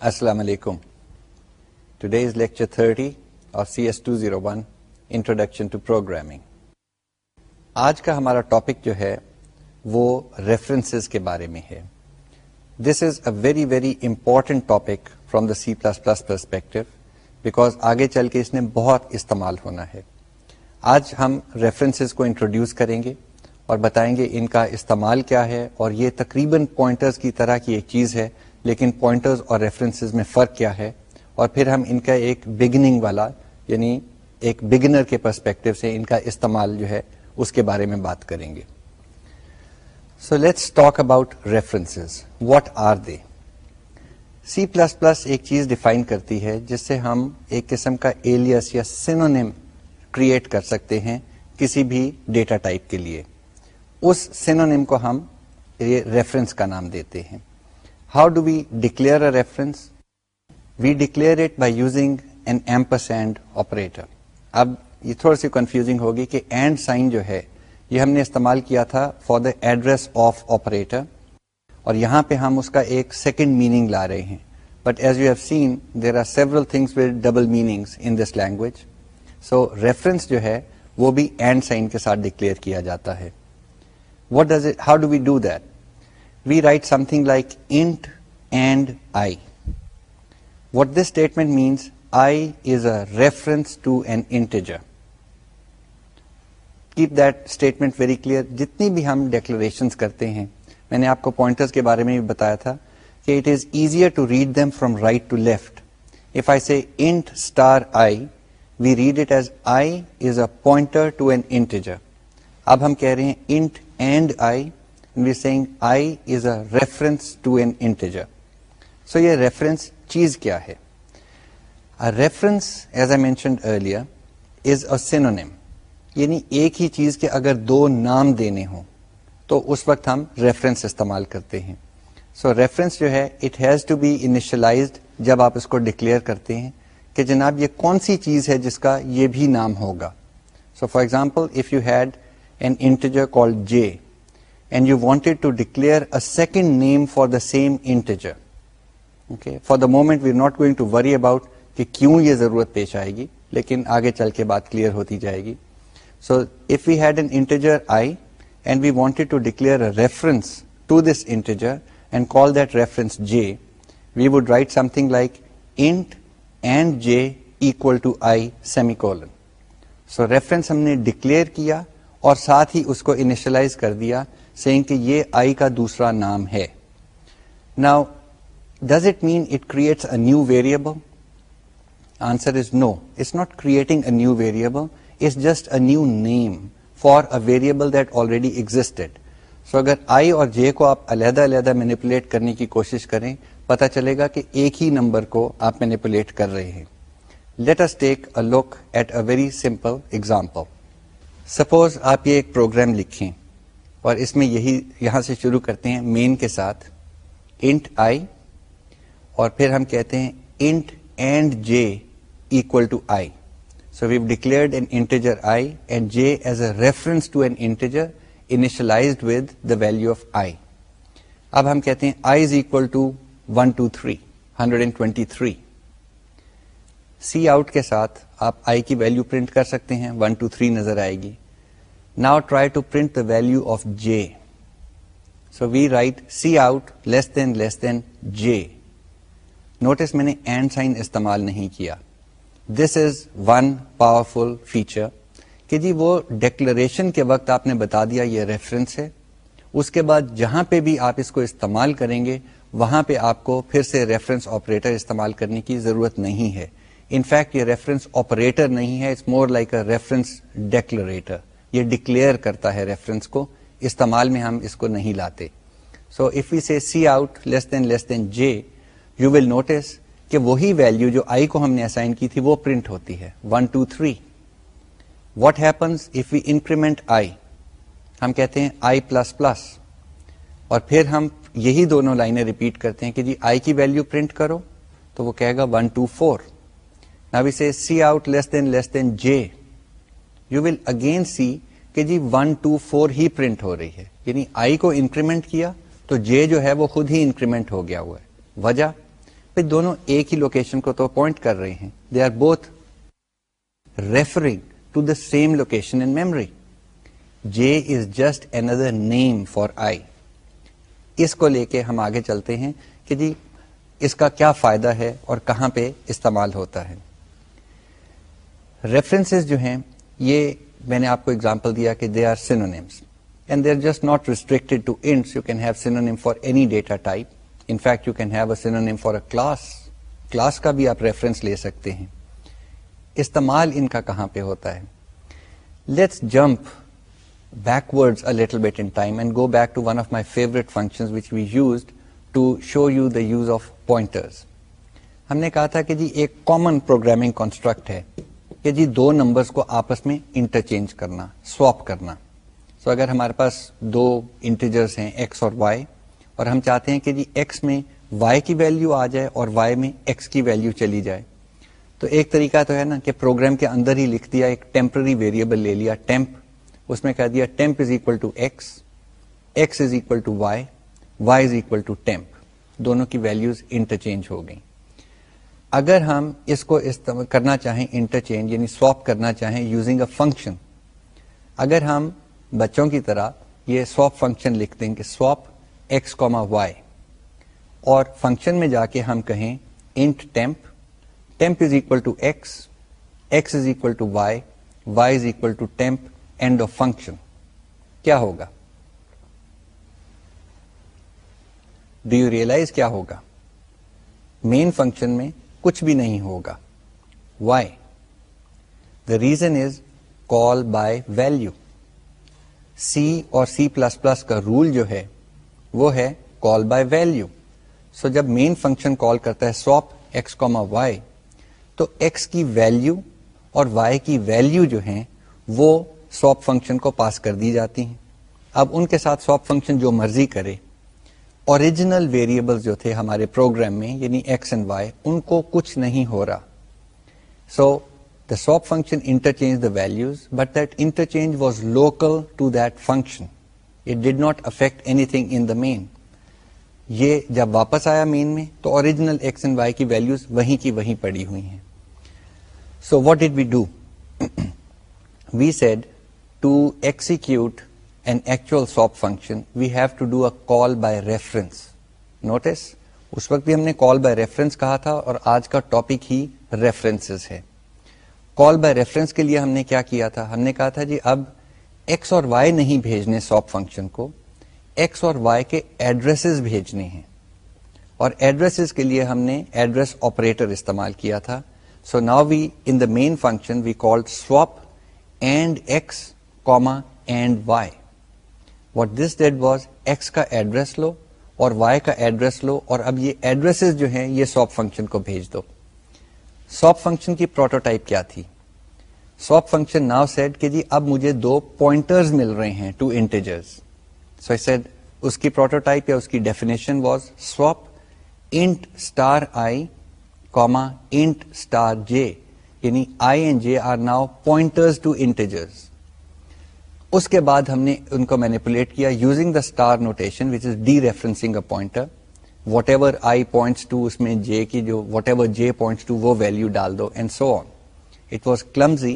السلام علیکم today is lecture thirty اور C S two zero one introduction to programming آج کا ہمارا ٹاپک جو ہے وہ ریفرنسز کے بارے میں ہے. This is a very very important topic from the C plus plus perspective because آگے چل کے اس نے بہت استعمال ہونا ہے. آج ہم ریفرنسز کو انٹروڈیوس کریں گے اور بتائیں گے ان کا استعمال کیا ہے اور یہ تقریباً پوائنٹرز کی طرح کی ایک چیز ہے لیکن پوائنٹرز اور ریفرنسز میں فرق کیا ہے؟ اور پھر ہم ان کا ایک بگننگ والا یعنی ایک بگنر کے پرسپیکٹو سے ان کا استعمال جو ہے، اس کے بارے میں بات کریں گے۔ So let's talk about references what are they C plus plus ایک چیز ڈیفائن کرتی ہے، جس سے ہم ایک قسم کا ایلیس یا سینونیم کریٹ کر سکتے ہیں کسی بھی ڈیٹا ٹائپ کے لیے۔ اس سینونیم کو ہم ریفرنس کا نام دیتے ہیں۔ How do we declare a reference we declare it by using an ampersand operator اب یہ تھوڑی سی کنفیوزنگ ہوگی کہ اینڈ سائن جو ہے، یہ ہم نے استعمال کیا تھا for the address of operator اور یہاں پہ ہم اس کا ایک سیکنڈ میننگ لا رہے ہیں۔ But as you have seen there are several things with double meaning in this language so reference جو ہے، وہ بھی اینڈ سائن کے ساتھ ڈکلیئر کیا جاتا ہے۔ What does it how do we do that we write something like int and I what this statement means I is a reference to an integer keep that statement very clear جتنی بھی ہم declaration کرتے ہیں میں نے آپ کو pointers کے بارے میں بھی بتایا تھا کہ it is easier to read them from right to left if I see int star I we read it as I is a pointer to an integer اب ہم کہہ رہے ہیں int and I we seeing I is a reference to an integer so یہ reference چیز کیا ہے؟ Reference as a mentioned earlier is a synonym یعنی ایک ہی چیز کے اگر دو نام دینے ہوں تو اس وقت ہم ریفرنس استعمال کرتے ہیں۔ سو so, ریفرنس جو ہے it has to be initialised جب آپ اس کو ڈکلیئر کرتے ہیں کہ جناب یہ کون سی چیز ہے جس کا یہ بھی نام ہوگا۔ So for example if you had an integer call J and you wanted to declare a second name for the same integer for the moment we not going to worry about کہ کیوں یہ ضرورت پیش آئے گی لیکن آگے چل کے بات کلیئر ہوتی جائے گی so if we had an integer I and we wanted to declare reference to this integer and call that reference J we would write something like int and J equal to I semicolon so reference ہم نے declare کیا اور ساتھ ہی اس کو initialize کر دیا سینگ کہ یہ آئی کا دوسرا نام ہے now does it mean it creates a new variable answer is no it's not creating a new variable it's just a new name for a variable that already existed so اگر I اور جے کو آپ علیحدہ علیحدہ manipulate کرنے کی کوشش کریں پتا چلے گا کہ ایک ہی نمبر کو آپ مینیپولیٹ کر رہے ہیں let us take a look at a very simple example suppose آپ یہ ایک پروگرام لکھیں اور اس میں یہی یہاں سے شروع کرتے ہیں مین کے ساتھ انٹ آئی اور پھر ہم کہتے ہیں int and J equal to I so we've declared an integer I and J as a reference to an integer initialised with the value of I اب ہم کہتے ہیں I is equal to one two three hundred and twenty three C out کے ساتھ آپ I کی value print کر سکتے ہیں ون ٹو تھری نظر آئے گی۔ Now try to print the value of J so we write C out less than less than J notice میں نے اینڈ سائن استعمال نہیں کیا this is one powerful feature کہ جی وہ ڈیکلریشن کے وقت آپ نے بتا دیا یہ ریفرنس ہے اس کے بعد جہاں پہ بھی آپ اس کو استعمال کریں گے وہاں پہ آپ کو پھر سے ریفرنس آپریٹر استعمال کرنے کی ضرورت نہیں ہے انفیکٹ یہ ریفرنس آپریٹر نہیں ہے it's more like a reference declarator یہ ڈکلیئر کرتا ہے ریفرنس کو، استعمال میں ہم اس کو نہیں لاتے۔ So if you see C out less than less than J you will notice کہ وہی ویلو جو آئی کو ہم نے اسائن کی تھی، وہ پرنٹ ہوتی ہے۔ One two three what happens if you increment I ہم کہتے ہیں آئی پلس پلس اور پھر ہم یہی دونوں لائنیں ریپیٹ کرتے ہیں کہ جی آئی کی ویلو پرنٹ کرو، تو وہ کہے گا ون ٹو فور نا سے C out less than less than J you will again see کہ جی ون ٹو فور ہی پرنٹ ہو رہی ہے۔ یعنی آئی کو انکریمنٹ کیا تو جے جو ہے وہ خود ہی انکریمنٹ ہو گیا ہوا ہے۔ وجہ؟ پھر دونوں ایک ہی لوکیشن کو تو پوائنٹ کر رہے ہیں۔ They are both referring to the same location in memory J is just another name for I اس کو لے کے ہم آگے چلتے ہیں کہ جی اس کا کیا فائدہ ہے اور کہاں پہ استعمال ہوتا ہے۔ ریفرنس جو ہیں یہ میں نے آپ کو اگزامپل دیا کہ they are synonyms and they are just not restricted to ints you can have synonym for any data type in fact you can have a synonym for a class class کا بھی آپ reference لے سکتے ہیں. استعمال ان کا کہاں پہ ہوتا ہے؟ Let's jump backward little bit in time and go back to one of my favourite function which we used to show you the use of pointers ہم نے کہا تھا کہ جی ایک کامن پروگرامنگ کانسٹرکٹ ہے. کہ جی دو نمبرز کو آپس میں انٹرچینج کرنا سواپ کرنا۔ سو so اگر ہمارے پاس دو انٹیجرز ہیں ایکس اور وائی اور ہم چاہتے ہیں کہ جی ایکس میں وائی کی ویلو آ جائے اور وائی میں ایکس کی ویلو چلی جائے۔ تو ایک طریقہ تو ہے نا کہ پروگرام کے اندر ہی لکھ دیا، ایک ٹیمپرری ویریبل لے لیا ٹیمپ اس میں کہہ دیا temp is equal to X X is equal to Y Y is equal to temp دونوں کی ویلوز انٹرچینج ہو گئی اگر ہم اس کو کرنا چاہیں انٹرچینج یعنی سواپ کرنا چاہیں یوزنگ اے فنکشن اگر ہم بچوں کی طرح یہ سواپ فنکشن لکھ دیں کہ سواپ ایکس کوما وائی اور فنکشن میں جا کے ہم کہیں int temp temp is equal to X X is equal to Y Y is equal to temp end of function کیا ہوگا؟ ڈو یو ریئلائز کیا ہوگا؟ مین فنکشن میں کچھ بھی نہیں ہوگا۔ Why the reason is call by value C اور سی پلس پلس کا رول جو ہے، وہ ہے کال بائی ویلو سو جب مین فنکشن کال کرتا ہے سواپ ایکس کوما وائی تو ایکس کی ویلو اور وائی کی ویلو جو ہیں، وہ سواپ فنکشن کو پاس کر دی جاتی ہیں۔ اب ان کے ساتھ سواپ فنکشن جو مرضی کرے اوریجنل ویریبل جو تھے ہمارے پروگرام میں یعنی ایکس اینڈ وائی ان کو کچھ نہیں ہو رہا. So the swap function interchange the values but that interchange was local to that function it did not affect anything in the main یہ جب واپس آیا مین میں، تو اوریجنل ایکس اینڈ وائی کی ویلوز وہیں کی وہیں پڑی ہوئی ہیں. So what did we do we said to execute actual swap function we have to do a call by reference notice اس وقت بھی ہم نے کال بائی ریفرنس کہا تھا اور آج کا ٹاپک ہی ریفرنس ہے. کال بائی ریفرنس کے لیے ہم نے کیا کیا تھا؟ ہم نے کہا تھا جی اب ایکس اور وائی نہیں بھیجنے ساپ فنکشن کو ایکس اور وائی کے ایڈریس بھیجنے ہیں. اور ایڈریس کے لیے ہم نے ایڈریس آپریٹر استعمال کیا تھا. So now we in the main function we call swap and X comma and Y what this did was X کا ایڈریس لو اور وائی کا ایڈریس لو اور اب یہ ایڈریس جو ہیں، یہ ساپ فنکشن کو بھیج دو۔ ساپ فنکشن کی پروٹوٹائپ کیا تھی؟ ساپ فنکشن ناؤ سیٹ کہ جی اب مجھے دو پوائنٹرز مل رہے ہیں ٹو انٹیجرز سو سیڈ اس کی پروٹوٹائپ یا اس کی definition was swap int star I comma int star J یعنی I and J are now pointers to integers اس کے بعد ہم نے ان کو مینیپولیٹ کیا using the star notation which is dereferencing a pointer whatever I points to اس میں جے کی جو whatever J points to وہ ویلو ڈال دو and so on it was clumsy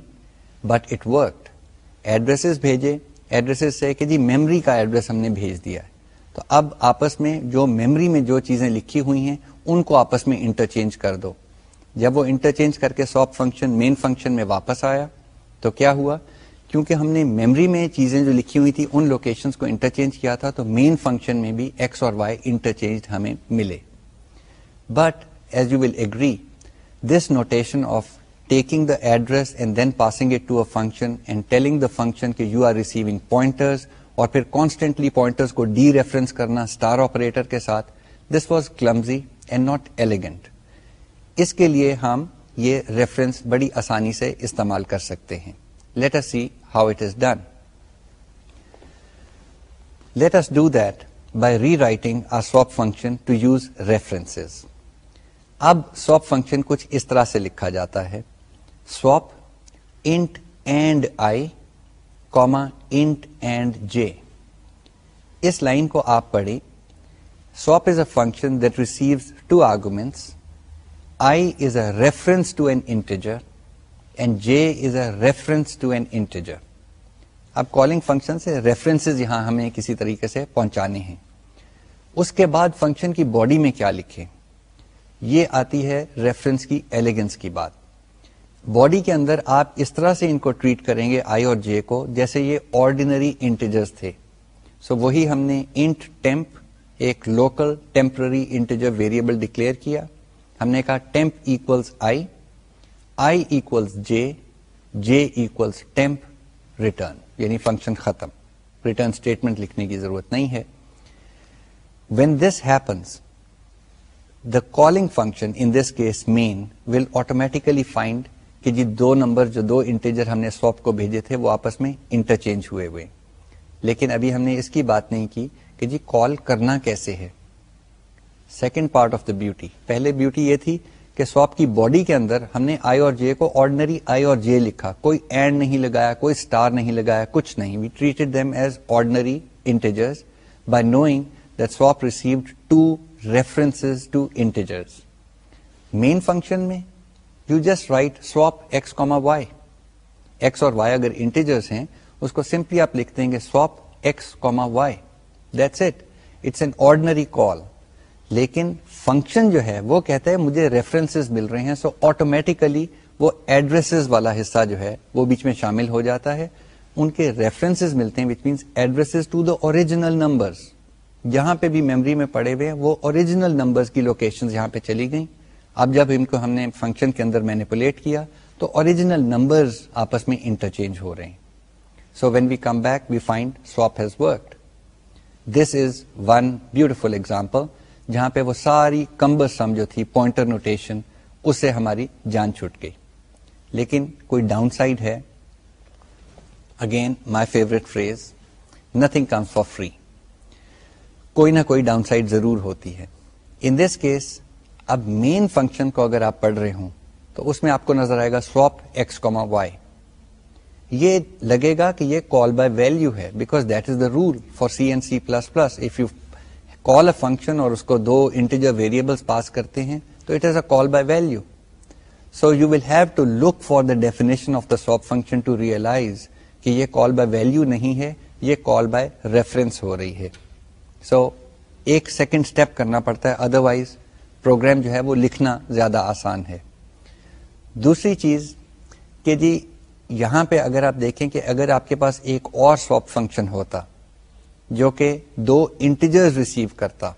but it worked address بھیجے. ایڈریس سے کہ جی میمری کا ایڈریس ہم نے بھیج دیا ہے. تو اب آپس میں جو میمری میں جو چیزیں لکھی ہوئی ہیں، ان کو آپس میں انٹرچینج کر دو. جب وہ انٹرچینج کر کے ساپ فنکشن مین فنکشن میں واپس آیا، تو کیا ہوا؟ کیونکہ ہم نے میمری میں چیزیں جو لکھی ہوئی تھی، ان لوکیشن کو انٹرچینج کیا تھا، تو مین فنکشن میں بھی ایکس اور وائی انٹرچینج ہمیں ملے۔ But as you will agree this notation of taking the address and then passing it to a function and telling the function کہ یو آر ریسیونگ پوائنٹرز اور پھر کانسٹینٹلی پوائنٹرز کو dereference کرنا star operator کے ساتھ this was clumsy and not elegant اس کے لیے ہم یہ ریفرنس بڑی آسانی سے استعمال کر سکتے ہیں۔ Let's see how it is done. Let us do that by rewriting our swap function to use references. اب سواپ فنکشن کچھ اس طرح سے لکھا جاتا ہے. Swap int and I comma int and J us line کو آپ پڑھی swap is a function that receives two arguments I is a reference to an integer and J is a reference to an integer اب calling function سے reference یہاں ہمیں کسی طریقے سے پہنچانے ہیں۔ اس کے بعد فنکشن کی باڈی میں کیا لکھیں؟ یہ آتی ہے ریفرنس کی ایلیگنس کی بات۔ باڈی کے اندر آپ اس طرح سے ان کو ٹریٹ کریں گے آئی اور جے کو جیسے یہ آرڈینری انٹیجرز تھے۔ سو so وہی ہم نے انٹ ٹیمپ ایک local temporary integer variable declare کیا۔ ہم نے کہا temp equals I I equals J J equals temp return یعنی فنکشن ختم. ریٹرن اسٹیٹمنٹ لکھنے کی ضرورت نہیں ہے. When this happens the calling function in this case main will automatically find کہ جی دو نمبر جو دو انٹیجر ہم نے سواپ کو بھیجے تھے وہ آپس میں انٹرچینج ہوئے ہوئے. لیکن ابھی ہم نے اس کی بات نہیں کی کہ جی کال کرنا کیسے ہے. Second part of the beauty پہلے بیوٹی یہ تھی کہ سواپ کی باڈی کے اندر ہم نے آئی اور جے کو آرڈنری آئی اور جے لکھا۔ کوئی اینڈ نہیں لگایا، کوئی اسٹار نہیں لگایا، کچھ نہیں۔ We treated them as ordinary integers by knowing that swap received two reference to integers main function میں you just write swap X comma Y X اور وائی اگر انٹیجرس ہیں، اس کو سمپلی آپ لکھ دیں گے swap X comma Y that's it it's an ordinary call لیکن فنکشن جو ہے، وہ کہتا ہے مجھے ریفرنس مل رہے ہیں سو so آٹومیٹیکلی وہ ایڈریس والا حصہ جو ہے، وہ بیچ میں شامل ہو جاتا ہے۔ ان کے ریفرنس ملتے ہیں which means address to the original number جہاں پہ بھی میموری میں پڑے ہوئے ہیں، وہ اوریجنل نمبر کی لوکیشن یہاں پہ چلی گئیں۔ اب جب ان کو ہم نے فنکشن کے اندر مینیپولیٹ کیا، تو اوریجنل نمبر آپس میں انٹرچینج ہو رہے ہیں۔ So when we come back we find swap has worked this is one beautiful example جہاں پہ وہ ساری کمبر سم جو تھی پوائنٹر نوٹیشن اس سے ہماری جان چھٹ گئی۔ لیکن کوئی ڈاؤن سائڈ ہے؟ Again my favourite phrase nothing comes for free کوئی نہ کوئی ڈاؤن سائڈ ضرور ہوتی ہے۔ ان دس کیس اب مین فنکشن کو اگر آپ پڑھ رہے ہوں، تو اس میں آپ کو نظر آئے گا سواپ ایکس کوما وائی یہ لگے گا کہ یہ کال بائی ویلو ہے because that is the rule for C and C plus plus if you call a function اور اس کو دو انٹیجر ویریبل پاس کرتے ہیں تو it is a call by value so you will have to look for the definition of the swap function to realize کہ یہ call by value نہیں ہے یہ کال بائی ریفرنس ہو رہی ہے۔ سو so, ایک سیکنڈ اسٹیپ کرنا پڑتا ہے ادر وائز پروگرام جو ہے وہ لکھنا زیادہ آسان ہے۔ دوسری چیز کہ جی یہاں پہ اگر آپ دیکھیں کہ اگر آپ کے پاس ایک اور سواپ فنکشن ہوتا جو کہ دو انٹیجر ریسیو کرتا۔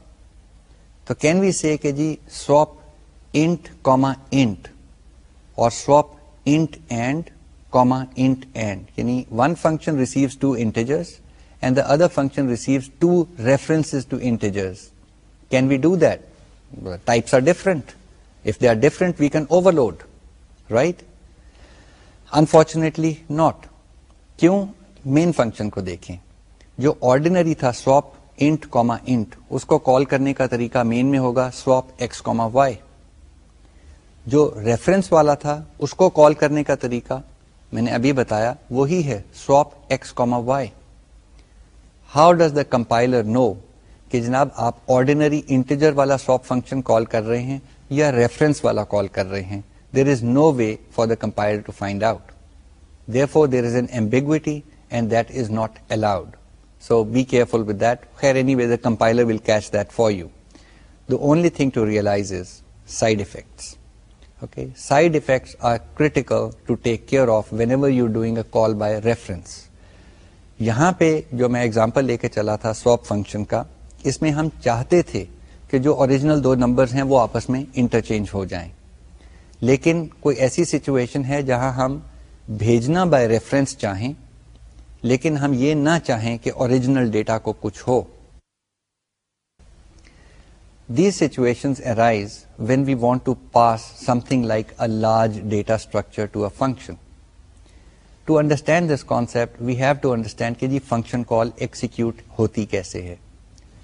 تو کین وی سے کہ جی سواپ انٹ کوما انٹ اور swap int and comma int and یعنی one function receives two integers and the other function receives two reference to integers can we do that types are different if they are different we can overload right unfortunately not کیوں؟ Main function کو دیکھیں۔ جو ordinary تھا swap int comma int اس کو call کرنے کا طریقہ مین میں ہوگا سواپ ایکس کوما وائی جو ریفرنس والا تھا، اس کو کال کرنے کا طریقہ میں نے ابھی بتایا، وہی ہے swap X comma Y how does the compiler know کہ جناب آپ آرڈینری انٹیجر والا سواپ فنکشن کال کر رہے ہیں یا ریفرنس والا کال کر رہے ہیں؟ There is no way for the compiler to find out therefore there is an ambiguity and that is not allowed so be careful with that خیر anyway the compiler will catch that for you the only thing to realize is side effects okay side effects are critical to take care of whenever you doing a call by reference یہاں پہ جو میں example لے کے چلا تھا swap function کا، اس میں ہم چاہتے تھے کہ جو اوریجنل دو نمبرز ہیں وہ آپس میں انٹرچینج ہو جائیں۔ لیکن کوئی ایسی سچویشن ہے جہاں ہم بھیجنا بائی ریفرنس چاہیں لیکن ہم یہ نہ چاہیں کہ اوریجنل ڈیٹا کو کچھ ہو۔ These situation arise when we want to pass something like a large data structure to a function to understand this concept we have to understand کہ جی فنکشن کال ایکسیکیوٹ ہوتی کیسے ہے۔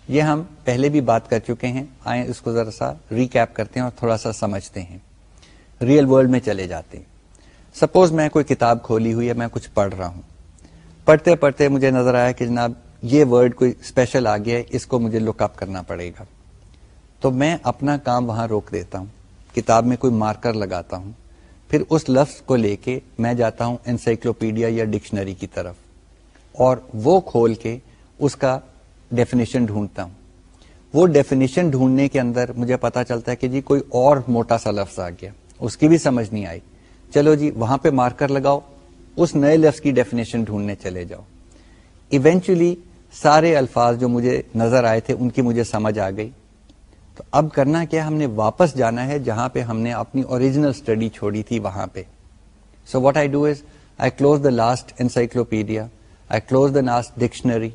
یہ ہم پہلے بھی بات کر چکے ہیں۔ آئیں اس کو ذرا سا ریکیپ کرتے ہیں اور تھوڑا سا سمجھتے ہیں۔ ریئل ورلڈ میں چلے جاتے ہیں۔ سپوز میں کوئی کتاب کھولی ہوئی ہے، میں کچھ پڑھ رہا ہوں۔ پڑھتے پڑھتے مجھے نظر آیا کہ جناب یہ ورڈ کوئی اسپیشل آ گیا ہے، اس کو مجھے لک اپ کرنا پڑے گا۔ تو میں اپنا کام وہاں روک دیتا ہوں، کتاب میں کوئی مارکر لگاتا ہوں۔ پھر اس لفظ کو لے کے میں جاتا ہوں انسائکلوپیڈیا یا ڈکشنری کی طرف۔ اور وہ کھول کے اس کا ڈیفینیشن ڈھونڈتا ہوں۔ وہ ڈیفینیشن ڈھونڈنے کے اندر مجھے پتا چلتا ہے کہ جی کوئی اور موٹا سا لفظ آ گیا، اس کی بھی سمجھ نہیں آئی۔ چلو جی وہاں پہ مارکر لگاؤ۔ اس نئے لفظ کی ڈیفینیشن ڈھونڈنے چلے جاؤ۔ ایونچولی سارے الفاظ جو مجھے نظر آئے تھے، ان کی مجھے سمجھ آ گئی۔ تو اب کرنا کیا، ہم نے واپس جانا ہے جہاں پہ ہم نے اپنی اوریجنل اسٹڈی چھوڑی تھی، وہاں پہ۔ So what I do is I close the last encyclopedia I close the last dictionary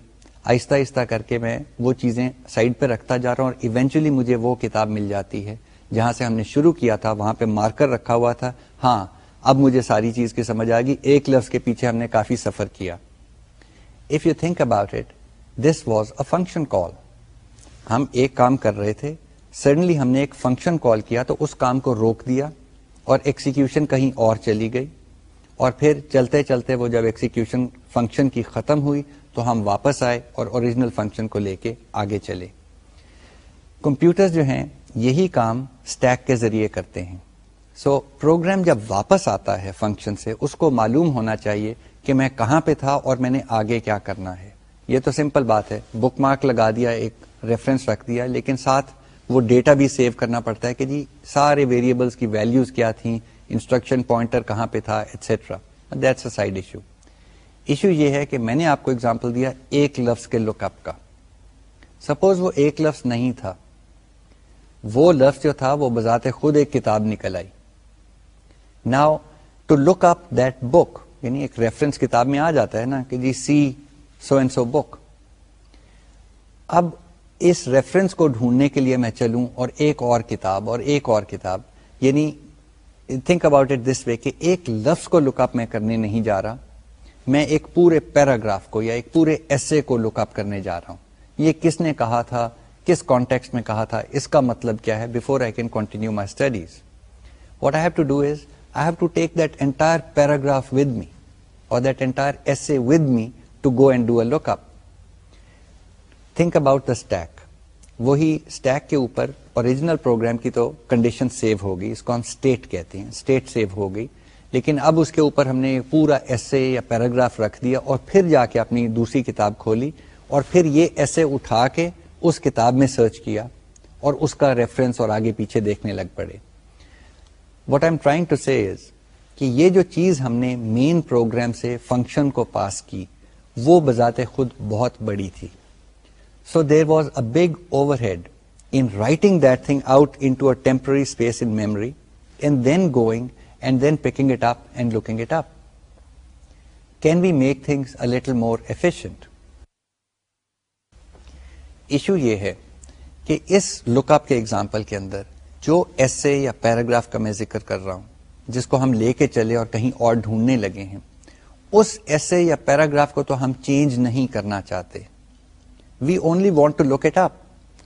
آہستہ آہستہ کر کے میں وہ چیزیں سائڈ پہ رکھتا جا رہا ہوں اور ایونچولی مجھے وہ کتاب مل جاتی ہے۔ جہاں سے ہم نے شروع کیا تھا، وہاں پہ مارکر رکھا ہوا تھا۔ ہاں اب مجھے ساری چیز کی سمجھ آ گئی۔ ایک لفظ کے پیچھے ہم نے کافی سفر کیا۔ If you think about it this was a function call ہم ایک کام کر رہے تھے۔ سڈنلی ہم نے ایک فنکشن کال کیا تو اس کام کو روک دیا اور ایکسیکیوشن کہیں اور چلی گئی۔ اور پھر چلتے چلتے وہ جب ایکسیکیوشن فنکشن کی ختم ہوئی تو ہم واپس آئے اور اوریجنل فنکشن کو لے کے آگے چلے۔ کمپیوٹر جو ہیں، یہی کام اسٹیک کے ذریعے کرتے ہیں۔ سو so, پروگرام جب واپس آتا ہے فنکشن سے اس کو معلوم ہونا چاہیے کہ میں کہاں پہ تھا اور میں نے آگے کیا کرنا ہے۔ یہ تو سمپل بات ہے۔ بک مارک لگا دیا ایک ریفرنس رکھ دیا لیکن ساتھ وہ ڈیٹا بھی سیو کرنا پڑتا ہے کہ جی سارے ویریبلس کی ویلوز کیا تھیں انسٹرکشن پوائنٹر کہاں پہ تھا et cetera that's a side issue issue یہ ہے کہ میں نے آپ کو اگزامپل دیا ایک لفظ کے لک اپ کا۔ سپوز وہ ایک لفظ نہیں تھا۔ وہ لفظ جو تھا وہ بذات خود ایک کتاب نکل آئی۔ Now to look up that book یعنی ایک ریفرنس کتاب میں آ جاتا ہے نا کہ جی see so and so book اب اس ریفرنس کو ڈھونڈنے کے لیے میں چلوں اور ایک اور کتاب اور ایک اور کتاب. یعنی think about it this way کہ ایک لفظ کو لک اپ میں کرنے نہیں جا رہا. میں ایک پورے پیراگراف کو یا ایک پورے ایسے کو لک اپ کرنے جا رہا ہوں. یہ کس نے کہا تھا؟ کس کانٹیکس میں کہا تھا؟ اس کا مطلب کیا ہے before I can continue my studies what I have to do is I have to take that entire paragraph with me or that entire essay with me to go and do a look up think about the stack وہی stack کے اوپر original program کی تو condition save ہوگی اس کو ہم state کہتے ہیں اسٹیٹ سیو ہو گئی لیکن اب اس کے اوپر ہم نے پورا ایسے یا پیراگراف رکھ دیا اور پھر جا کے اپنی دوسری کتاب کھولی اور پھر یہ ایسے اٹھا کے اس کتاب میں سرچ کیا اور اس کا ریفرنس اور آگے پیچھے دیکھنے لگ پڑے what I am trying to says کہ یہ جو چیز ہم نے مین پروگرام سے فنکشن کو پاس کی، وہ بذات خود بہت بڑی تھی۔ So there was a big overhead in writing that thing out into a temporary space in memory and then going and then picking it up and looking it up can we make things a little more efficient issue یہ ہے کہ اس لک اپ کے example کے اندر جو ایسے یا paragraph کا میں ذکر کر رہا ہوں، جس کو ہم لے کے چلے اور کہیں اور ڈھونڈنے لگے ہیں، اس ایسے یا پیراگراف کو تو ہم چینج نہیں کرنا چاہتے۔ We only want to look it up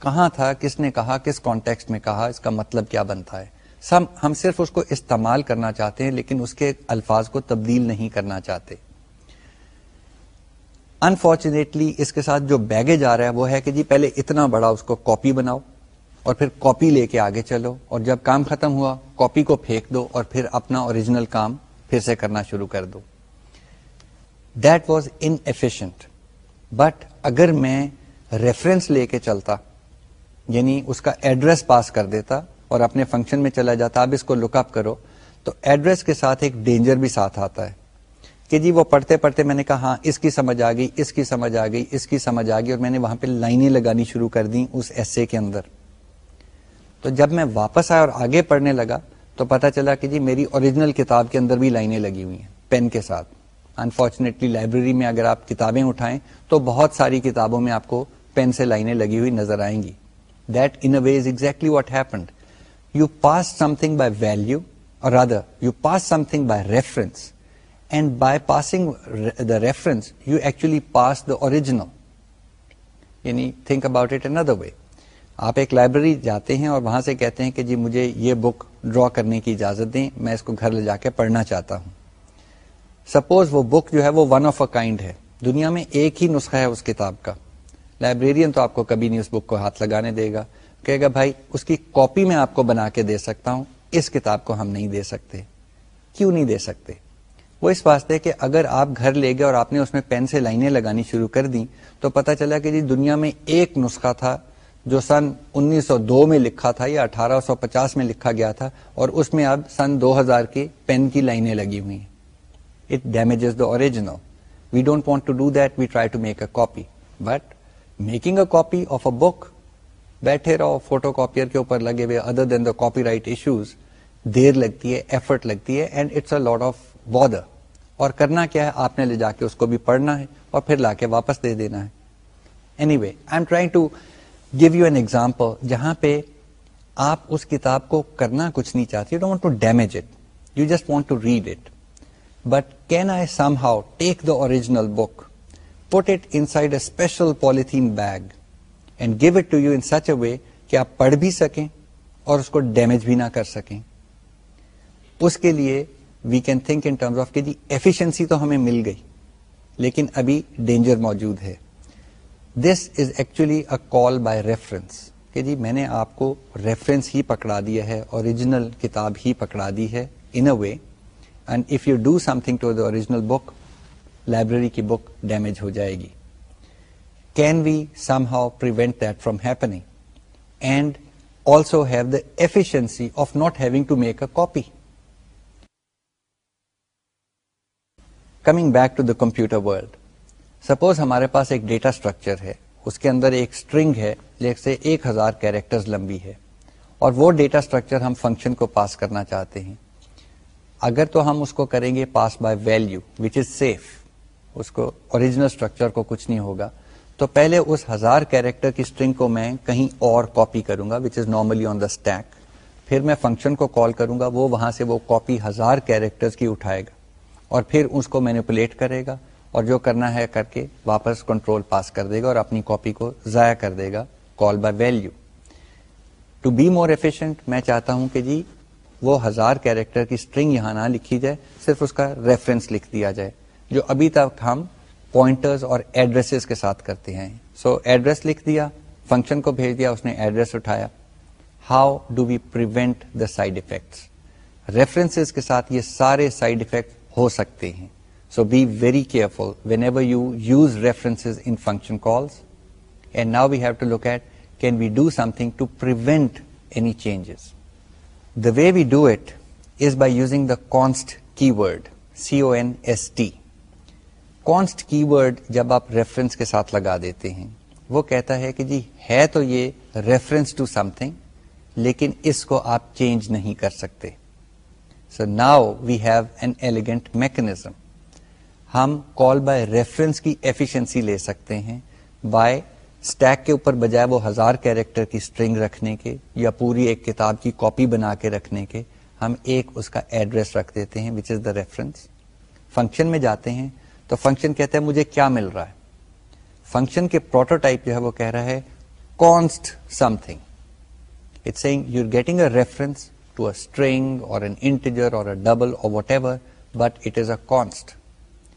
کہاں تھا، کس نے کہا، کس کانٹیکس میں کہا، اس کا مطلب کیا بنتا ہے۔ سم ہم صرف اس کو استعمال کرنا چاہتے ہیں، لیکن اس کے الفاظ کو تبدیل نہیں کرنا چاہتے۔ انفارچونیٹلی اس کے ساتھ جو بیگیج آ رہا ہے، وہ ہے کہ جی پہلے اتنا بڑا اس کو کاپی بناؤ۔ اور پھر کاپی لے کے آگے چلو اور جب کام ختم ہوا کاپی کو پھینک دو اور پھر اپنا اوریجنل کام پھر سے کرنا شروع کر دو۔ That was inefficient but اگر میں ریفرنس لے کے چلتا یعنی اس کا ایڈریس پاس کر دیتا اور اپنے فنکشن میں چلا جاتا، اب اس کو لک اپ کرو، تو ایڈریس کے ساتھ ایک ڈینجر بھی ساتھ آتا ہے کہ جی وہ پڑھتے پڑھتے میں نے کہا ہاں اس کی سمجھ آ گئی، اس کی سمجھ آ گئی، اس کی سمجھ آ گئی اور میں نے وہاں پہ لائنیں لگانی شروع کر دی اس ایسے کے اندر۔ تو جب میں واپس آیا اور آگے پڑھنے لگا تو پتا چلا کہ جی میری اوریجنل کتاب کے اندر بھی لائنیں لگی ہوئی ہیں پین کے ساتھ۔ انفارچونیٹلی لائبریری میں اگر آپ کتابیں اٹھائیں تو بہت ساری کتابوں میں آپ کو پین سے لائنیں لگی ہوئی نظر آئیں گی۔ That in way is exactly what happened you pass something by value or other you pass something by reference and by passing the reference you actually pass the original یعنی think about it another way آپ ایک library جاتے ہیں اور وہاں سے کہتے ہیں کہ جی مجھے یہ بک ڈرا کرنے کی اجازت دیں، میں اس کو گھر لے جا کے پڑھنا چاہتا ہوں۔ سپوز وہ بک جو ہے وہ ون آف اے کائنڈ ہے۔ دنیا میں ایک ہی نسخہ ہے اس کتاب کا۔ لائبریرین تو آپ کو کبھی نہیں اس بک کو ہاتھ لگانے دے گا۔ کہے گا، بھائی، اس کی کاپی میں آپ کو بنا کے دے سکتا ہوں، اس کتاب کو ہم نہیں دے سکتے۔ کیوں نہیں دے سکتے؟ وہ اس واسطے کہ اگر آپ گھر لے گئے اور آپ نے اس میں پین سے لائنیں لگانی شروع کر دی تو پتا چلا کہ جی دنیا میں ایک نسخہ تھا جو سن انیس سو دو میں لکھا تھا یا اٹھارہ سو پچاس میں لکھا گیا تھا اور اس میں اب سن دو ہزار کی پین کی لائنیں لگی ہوئی ہیں۔ It damages the original we don't want to do that we try to make a copy but making a copy of a book بیٹھے رہو فوٹو کاپیئر کے اوپر لگے ہوئے other then the copyright issues دیر لگتی ہے ایفرٹ لگتی ہے and it's a lot of bother اور کرنا کیا ہے؟ آپ نے لے جا کے اس کو بھی پڑھنا ہے اور پھر لا کے واپس دے دینا ہے۔ Anyway I am trying to give you an example جہاں پہ آپ اس کتاب کو کرنا کچھ نہیں چاہتے you don't to damage it you just want to read it but can I somehow take the original book put it inside a special polythene bag and give it to you in such a way کہ آپ پڑھ بھی سکیں اور اس کو damage بھی نہ کر سکیں؟ اس کے لیے we can think in terms of کہ جی ایفیشنسی تو ہمیں مل گئی، لیکن ابھی ڈینجر موجود ہے۔ This is actually a call by reference کہ جی میں نے آپ کو ریفرنس ہی پکڑا دیا ہے اوریجنل کتاب ہی پکڑا دی ہے in a way and if you do something to the original book library کی بک ڈیمیج ہو جائے گی. Can we somehow prevent that from happening and also have the efficiency of not having to make a copy coming back to the computer world suppose ہمارے پاس ایک data structure ہے، اس کے اندر ایک اسٹرنگ ہے جیسے ایک ہزار کیریکٹر لمبی ہے، اور وہ ڈیٹا اسٹرکچر ہم فنکشن کو پاس کرنا چاہتے ہیں۔ اگر تو ہم اس کو کریں گے pass by value which is safe اس کو اوریجنل اسٹرکچر کو کچھ نہیں ہوگا۔ تو پہلے اس ہزار کیریکٹر کی اسٹرنگ کو میں کہیں اور کاپی کروں گا which is normally on the stack پھر میں فنکشن کو کال کروں گا، وہ وہاں سے وہ کاپی ہزار کیریکٹر کی اٹھائے گا، اور پھر اس کو مینیپولیٹ کرے گا۔ اور جو کرنا ہے کر کے واپس کنٹرول پاس کر دے گا اور اپنی کاپی کو ضائع کر دے گا call by value to be more efficient میں چاہتا ہوں کہ جی وہ ہزار کیریکٹر کی اسٹرنگ یہاں نہ لکھی جائے صرف اس کا ریفرنس لکھ دیا جائے جو ابھی تک ہم پوائنٹرز اور ایڈریس کے ساتھ کرتے ہیں۔ سو so, ایڈریس لکھ دیا فنکشن کو بھیج دیا اس نے ایڈریس اٹھایا۔ How do we prevent the side effects reference کے ساتھ یہ سارے سائڈ افیکٹ ہو سکتے ہیں۔ So be very careful whenever you use reference in function calls and now we have to look at can we do something to prevent any changes the way we do it is by using the const keyword C O N S T const keyword جب آپ reference کے ساتھ لگا دیتے ہیں، وہ کہتا ہے کہ جی ہے تو یہ ریفرنس ٹو سم تھنگ لیکن اس کو آپ چینج نہیں کر سکتے۔ So now we have an elegant mechanism ہم کال بائی ریفرنس کی ایفیشنسی لے سکتے ہیں بائی اسٹیک کے اوپر بجائے وہ ہزار کیریکٹر کی اسٹرنگ رکھنے کے یا پوری ایک کتاب کی کاپی بنا کے رکھنے کے ہم ایک اس کا ایڈریس رکھ دیتے ہیں which is the reference function میں جاتے ہیں تو فنکشن کہتے ہیں مجھے کیا مل رہا ہے؟ فنکشن کے پروٹوٹائپ جو ہے وہ کہہ رہا ہے const something it saying you getting a reference to a string اور این انٹیجر اور ڈبل اور whatever but it is a const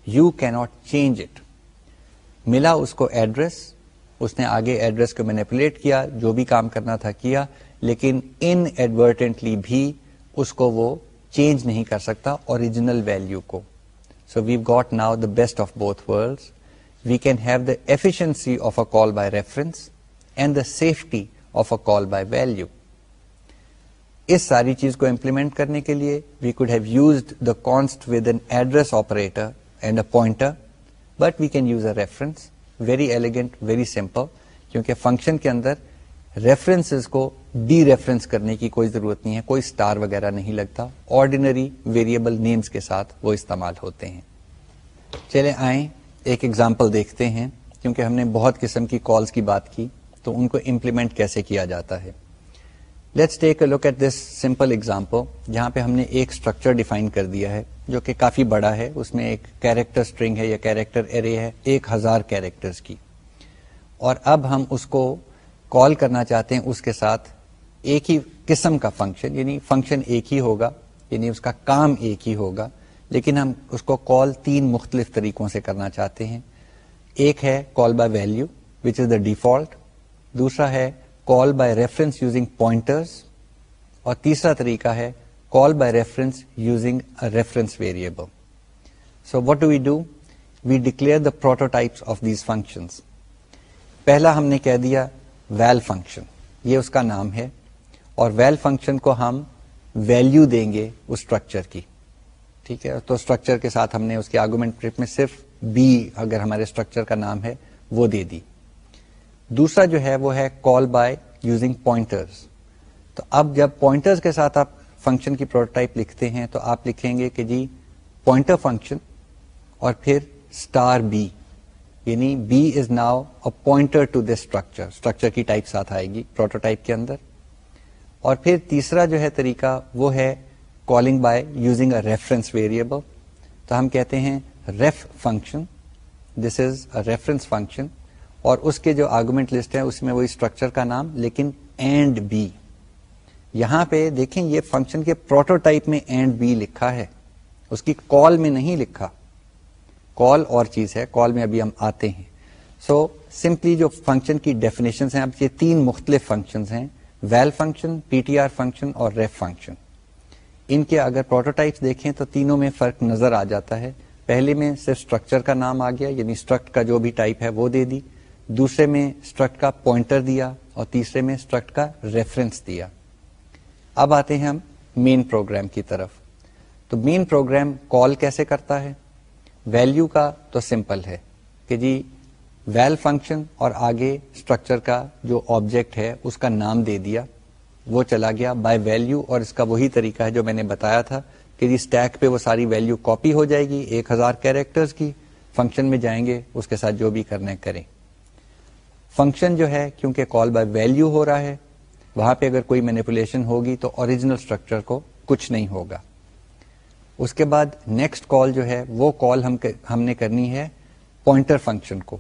you can't change it ملا اس کو ایڈریس اس نے آگے ایڈریس کو مینیپولیٹ کیا، جو بھی کام کرنا تھا کیا، لیکن ان ایڈورٹنٹلی بھی اس کو وہ چینج نہیں کر سکتا اوریجنل ویلو کو۔ So we've got now the best of both world we can have the efficiency of a call by reference and the safety of a call by value اس ساری چیز کو امپلیمنٹ کرنے کے لیے we could have used the const with an address operator and a pointer but we can use a reference very elegant very simple کیونکہ function کے اندر reference کو ڈی ریفرنس کرنے کی کوئی ضرورت نہیں ہے، کوئی اسٹار وغیرہ نہیں لگتا۔ آرڈینری ویریبل نیمز کے ساتھ وہ استعمال ہوتے ہیں۔ چلے آئیں، ایک ایگزامپل دیکھتے ہیں۔ کیونکہ ہم نے بہت قسم کی کالس کی بات کی، تو ان کو امپلیمنٹ کیسے کیا جاتا ہے؟ Let's take a look at this simple example جہاں پہ ہم نے ایک اسٹرکچر ڈیفائن کر دیا ہے جو کہ کافی بڑا ہے۔ اس میں ایک کیریکٹر اسٹرنگ ہے یا کیریکٹر ایرے ہے، ایک ہزار کیریکٹر کی۔ اور اب ہم اس کو کال کرنا چاہتے ہیں اس کے ساتھ ایک ہی قسم کا فنکشن یعنی فنکشن ایک ہی ہوگا یعنی اس کا کام ایک ہی ہوگا۔ لیکن ہم اس کو کال تین مختلف طریقوں سے کرنا چاہتے ہیں۔ ایک ہے call by value which is the default دوسرا ہے call by reference using pointers اور تیسرا طریقہ ہے call by reference using a reference variable. So what do we do? We declare the prototypes of these functions. پہلا ہم نے کہہ دیا ویل فنکشن یہ اس کا نام ہے اور ویل فنکشن کو ہم ویلو دیں گے اس اسٹرکچر کی ٹھیک ہے تو اسٹرکچر کے ساتھ ہم نے اس کے آرگومنٹ میں صرف بی اگر ہمارے اسٹرکچر کا نام ہے وہ دے دی دوسرا جو ہے وہ ہے کال بائی یوزنگ پوائنٹرز تو اب جب پوائنٹرز کے ساتھ آپ فنکشن کی پروٹوٹائپ لکھتے ہیں تو آپ لکھیں گے کہ جی پوائنٹر فنکشن اور پھر اسٹار بی یعنی B is now a pointer to this structure structure کی ٹائپ ساتھ آئے گی پروٹوٹائپ کے اندر. اور پھر تیسرا جو ہے طریقہ وہ ہے calling by using a reference variable تو ہم کہتے ہیں ref function this is a reference function اور اس کے جو آرگومنٹ لسٹ ہے اس میں وہی اسٹرکچر کا نام لیکن اینڈ بی یہاں پہ دیکھیں یہ فنکشن کے پروٹوٹائپ میں اینڈ بی لکھا ہے۔ اس کی کال میں نہیں لکھا۔ کال اور چیز ہے۔ کال میں ابھی ہم آتے ہیں۔ سو so, سمپلی جو فنکشن کی ڈیفینیشن ہیں اب یہ تین مختلف فنکشن ہیں۔ Val function P T R function اور ریف فنکشن ان کے اگر پروٹوٹائپس دیکھیں تو تینوں میں فرق نظر آ جاتا ہے۔ پہلے میں صرف اسٹرکچر کا نام آ گیا یعنی اسٹرکٹ کا جو بھی ٹائپ ہے وہ دے دی۔ دوسرے میں اسٹرکٹ کا پوائنٹر دیا اور تیسرے میں اسٹرکٹ کا ریفرنس دیا۔ اب آتے ہیں ہم مین پروگرام کی طرف۔ تو مین پروگرام کال کیسے کرتا ہے؟ ویلو کا تو سمپل ہے کہ جی ویل فنکشن اور آگے اسٹرکچر کا جو آبجیکٹ ہے اس کا نام دے دیا۔ وہ چلا گیا بائی ویلو اور اس کا وہی طریقہ ہے جو میں نے بتایا تھا کہ جی اسٹیک پہ وہ ساری ویلو کاپی ہو جائے گی، ایک ہزار کیریکٹرز کی فنکشن میں جائیں گے، اس کے ساتھ جو بھی کرنا کریں۔ فنکشن جو ہے، کیونکہ کال بائی ویلو ہو رہا ہے، وہاں پہ اگر کوئی مینیپولیشن ہوگی تو اوریجنل اسٹرکچر کو کچھ نہیں ہوگا۔ اس کے بعد نیکسٹ کال جو ہے، وہ کال ہم ہم نے کرنی ہے پوائنٹر فنکشن کو۔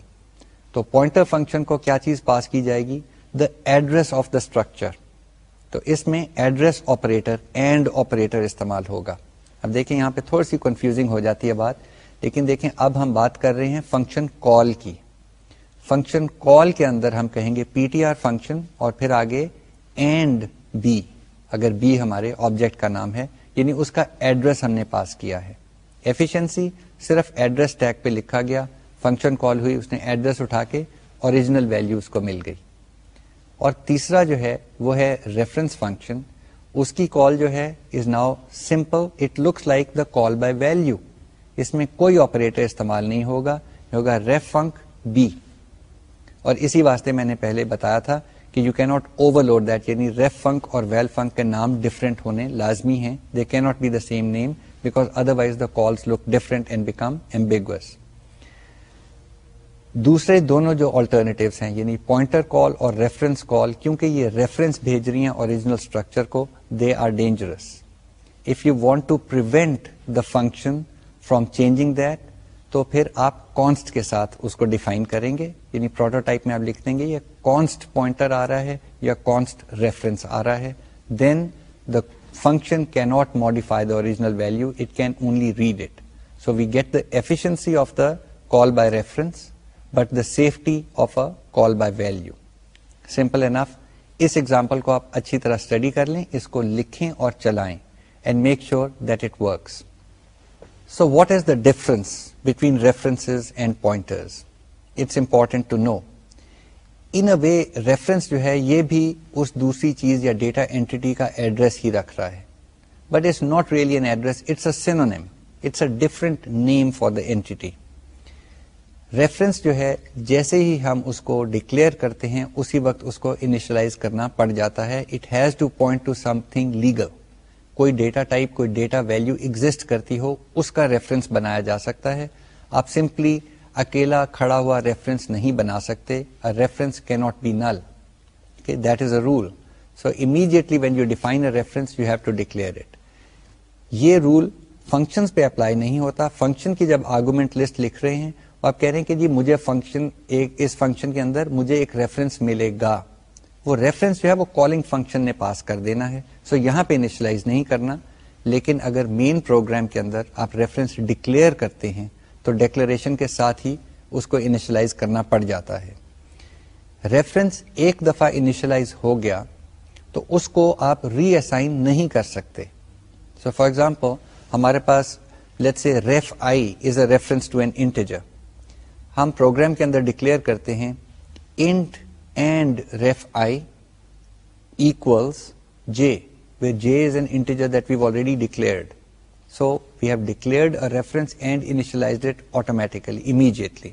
تو پوائنٹر فنکشن کو کیا چیز پاس کی جائے گی؟ The address of the structure تو اس میں ایڈریس آپریٹر اینڈ آپریٹر استعمال ہوگا۔ اب دیکھیں یہاں پہ تھوڑی سی کنفیوزنگ ہو جاتی ہے بات، لیکن دیکھیں اب ہم بات کر رہے ہیں فنکشن کال کی۔ فنکشن کال کے اندر ہم کہیں گے پی ٹی آر فنکشن اور پھر آگے اینڈ بی اگر بی ہمارے آبجیکٹ کا نام ہے یعنی اس کا ایڈریس ہم نے پاس کیا ہے۔ ایفیشنسی صرف ایڈریس ٹیگ پہ لکھا گیا فنکشن کال ہوئی، اس نے ایڈریس اٹھا کے اوریجنل ویلو اس کو مل گئی۔ اور تیسرا جو ہے، وہ ہے ریفرنس فنکشن اس کی کال جو ہے is now simple it looks like the call by value اس میں کوئی آپریٹر استعمال نہیں ہوگا ہوگا ریف فنک بی اور اسی واسطے میں نے پہلے بتایا تھا کہ یو کی ناٹ اوور لوڈ دیٹ یعنی ریف فنک اور ویل فنک کے نام ڈفرینٹ ہونے لازمی ہیں۔ They can not be the same name because otherwise the calls look different and become ambiguous دوسرے دونوں جو آلٹرنیٹیوس ہیں یعنی پوائنٹر کال اور ریفرنس کال کیونکہ یہ ریفرنس بھیج رہی ہیں اوریجنل اسٹرکچر کو they are dangerous if you want to prevent the function from changing that تو پھر آپ کانسٹ کے ساتھ اس کو ڈیفائن کریں گے یعنی پروٹوٹائپ میں آپ لکھ دیں گے، یہ کانسٹ پوائنٹر آ رہا ہے یا کانسٹ ریفرنس آ رہا ہے۔ Then the function can not modify the original value it can only read it so we get the efficiency of the call by reference but the safety of a call by value simple enough us example کو آپ اچھی طرح study کر لیں، اس کو لکھیں اور چلائیں and make sure that it works so what is the difference between reference and pointers it's important to know in a way reference جو ہے یہ بھی اس دوسری چیز یا ڈیٹا اینٹی کا ایڈریس ہی رکھ رہا ہے but it's not really an address it's a synonym it's a different name for the entity reference جو ہے جیسے ہی ہم اس کو ڈکلیئر کرتے ہیں اسی وقت اس کو انیشلائز کرنا پڑ جاتا ہے it has to point to something legal کوئی ڈیٹا ٹائپ، کوئی ڈیٹا ویلو ایگزٹ کرتی ہو، اس کا ریفرنس بنایا جا سکتا ہے۔ آپ سمپلی اکیلا کھڑا ہوا ریفرنس نہیں بنا سکتے۔ Reference can not be null that is a rule so immediately when you define a reference you have to declare it یہ رول فنکشن پہ اپلائی نہیں ہوتا۔ فنکشن کی جب آرگومنٹ لسٹ لکھ رہے ہیں آپ کہہ رہے ہیں کہ جی مجھے فنکشن ایک، اس فنکشن کے اندر مجھے ایک ریفرنس ملے گا۔ وہ ریفرنس جو ہے، وہ کالنگ فنکشن نے پاس کر دینا ہے۔ سو so یہاں پہ انیشلائز نہیں کرنا، لیکن اگر مین پروگرام کے اندر آپ ریفرنس ڈکلیئر کرتے ہیں، تو ڈکلیریشن کے ساتھ ہی اس کو انیشلائز کرنا پڑ جاتا ہے۔ ریفرنس ایک دفعہ انیشلائز ہو گیا، تو اس کو آپ ری اسائن نہیں کر سکتے۔ سو فار ایگزامپل ہمارے پاس let say ref I is a reference to an integer ہم پروگرام کے اندر ڈکلیئر کرتے ہیں int and ref I equals J J is an integer that we've already declared so we have declared a reference and initialise it automatically immediately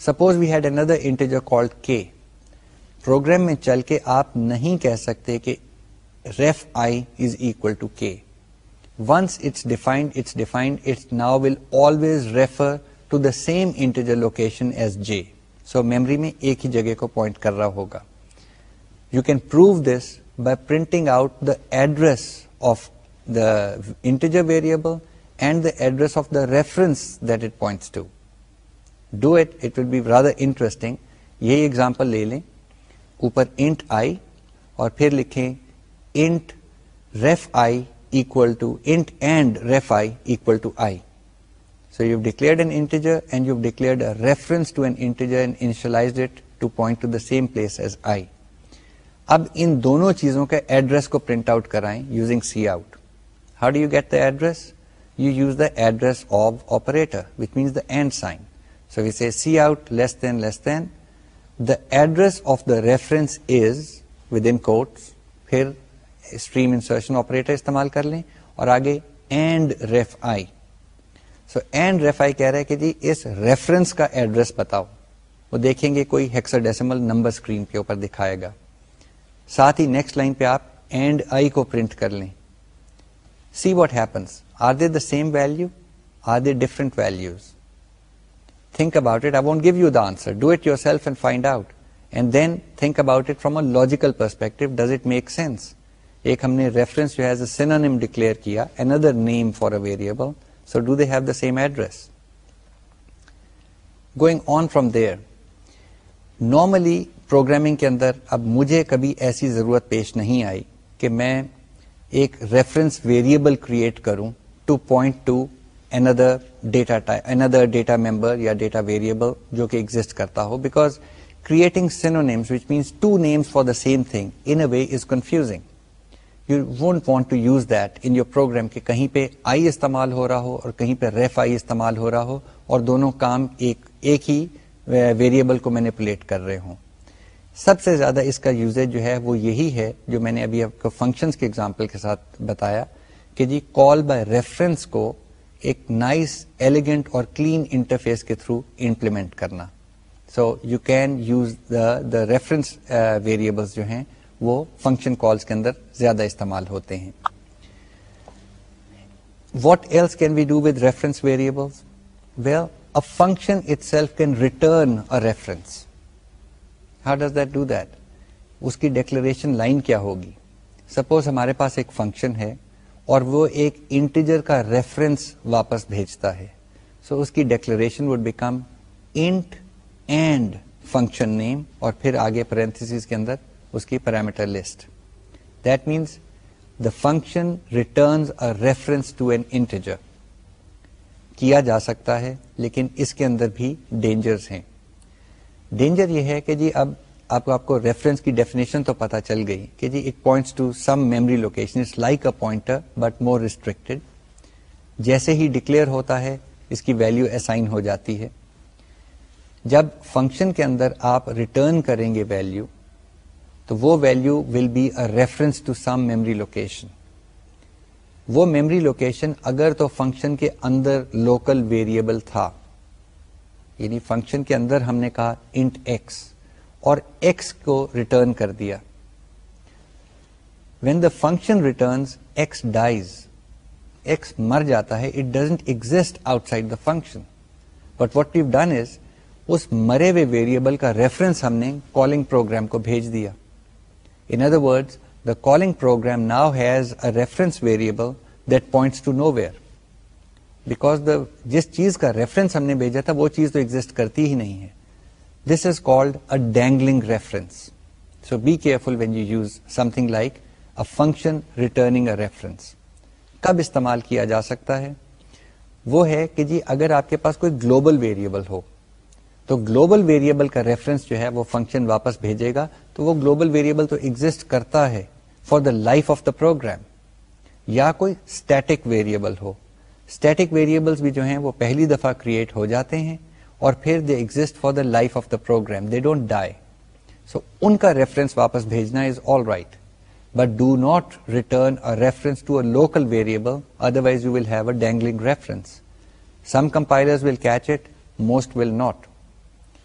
suppose we had another integer called K program میں چل کے آپ نہیں کہہ سکتے کہ ref I is equal to K once it's defined it's defined it's now will always refer to the same integer location as J so memory میں ایک ہی جگہ کو پوائنٹ کر رہا ہوگا you can prove this by printing out the address of the integer variable and the address of the reference that it points to do it it will be rather interesting یہی example لے لیں اوپر int I اور پھر لکھیں int ref I equal to int and ref i equal to i. So you've declared an integer and you've declared a reference to an integer and initialized it to point to the same place as i. اب ان دونوں چیزوں کے address کو print out کرائیں using C out how do you get the address you use the address of operator which means the and sign so we see C out less than less than the address of the reference is within quotes پھر stream insertion operator استعمال کر لیں اور آگے and ref I so and ref I کہہ رہے کہ جی اس ریفرنس کا ایڈریس بتاؤ وہ دیکھیں گے کوئی ہیکسر ڈیسیمل نمبر اسکرین کے اوپر دکھائے گا ساتھ ہی نیکسٹ لائن پہ آپ اینڈ آئی کو پرنٹ کر لیں۔ See what happens are they the same value are they different values think about it I won't give you the answer do it yourself and find out and then think about it from a logical perspective does it make sense ایک ہم نے reference جو ہے synonym declare کیا another name for a variable so do they have the same address going on from there normally programming کے اندر اب مجھے کبھی ایسی ضرورت پیش نہیں آئی کہ میں ایک ریفرنس ویریبل کریٹ کروں to point to another data another data member یا ڈیٹا ویریبل جو کہ ایگزٹ کرتا ہو. Because creating synonyms which means two names for the same thing in a way is confusing you won't want to use that in your program کہ کہیں پہ آئی استعمال ہو رہا ہو اور کہیں پہ ریف آئی استعمال ہو رہا ہو اور دونوں کام ایک ایک ہی ویریبل کو مینیپولیٹ کر رہے ہوں۔ سب سے زیادہ اس کا یوزیج جو ہے وہ یہی ہے جو میں نے ابھی آپ کو فنکشنس کے ایگزامپل کے ساتھ بتایا کہ جی کال بائی ریفرنس کو ایک نائس ایلیگنٹ اور کلین انٹرفیس کے تھرو امپلیمنٹ کرنا۔ So you can use the the reference variables جو ہیں وہ فنکشن کالس کے اندر زیادہ استعمال ہوتے ہیں۔ What else can we do with reference variable well a function itself can return a reference how does that do that اس کی declaration line کیا ہوگی سپوز ہمارے پاس ایک فنکشن ہے اور وہ ایک انٹیجر کا ریفرنس واپس بھیجتا ہے سو so اس کی declaration would become int and function name اور پھر آگے پرنتھس کے اندر اس کی parameter list that means the function returns reference to an integer کیا جا سکتا ہے، لیکن اس کے اندر بھی ڈینجرس ہیں۔ ڈینجر یہ ہے کہ جی اب آپ کو آپ کو ریفرنس کی ڈیفینیشن تو پتا چل گئی کہ جی it points to some memory location like a pointer but more restricted جیسے ہی ڈکلیئر ہوتا ہے، اس کی ویلو اسائن ہو جاتی ہے۔ جب فنکشن کے اندر آپ ریٹرن کریں گے ویلو تو وہ value will be a reference to some memory location وہ میمری لوکیشن اگر تو فنکشن کے اندر لوکل ویریبل تھا۔ یعنی فنکشن کے اندر ہم نے کہا انٹ ایکس اور ایکس کو ریٹرن کر دیا۔ When the function returns X dies X مر جاتا ہے it doesn't exist outside the function but what you done is اس مرے ہوئے ویریبل کا ریفرنس ہم نے کالنگ پروگرام کو بھیج دیا۔ In other words, the calling program now has a reference variable that points to nowhere. Because جس چیز کا ریفرنس ہم نے بھیجا تھا وہ چیز تو ایگزٹ کرتی ہی نہیں ہے this is called a dangling reference so be careful when you use something like a function returning a reference کب استعمال کیا جا سکتا ہے وہ ہے کہ جی اگر آپ کے پاس کوئی گلوبل ویریبل ہو تو گلوبل ویریبل کا ریفرنس جو ہے وہ فنکشن واپس بھیجے گا تو وہ گلوبل ویریبل تو ایگزٹ کرتا ہے for the life of the program یا کوئی اسٹیٹک ویریبل ہو. اسٹیٹک ویریبلس بھی جو ہیں وہ پہلی دفعہ کریٹ ہو جاتے ہیں اور پھر they exist for the life of the program they don't die so ان کا ریفرنس واپس بھیجنا is all right but do not return reference to a local variable otherwise you will have a dangling reference some compiler will catch it most will not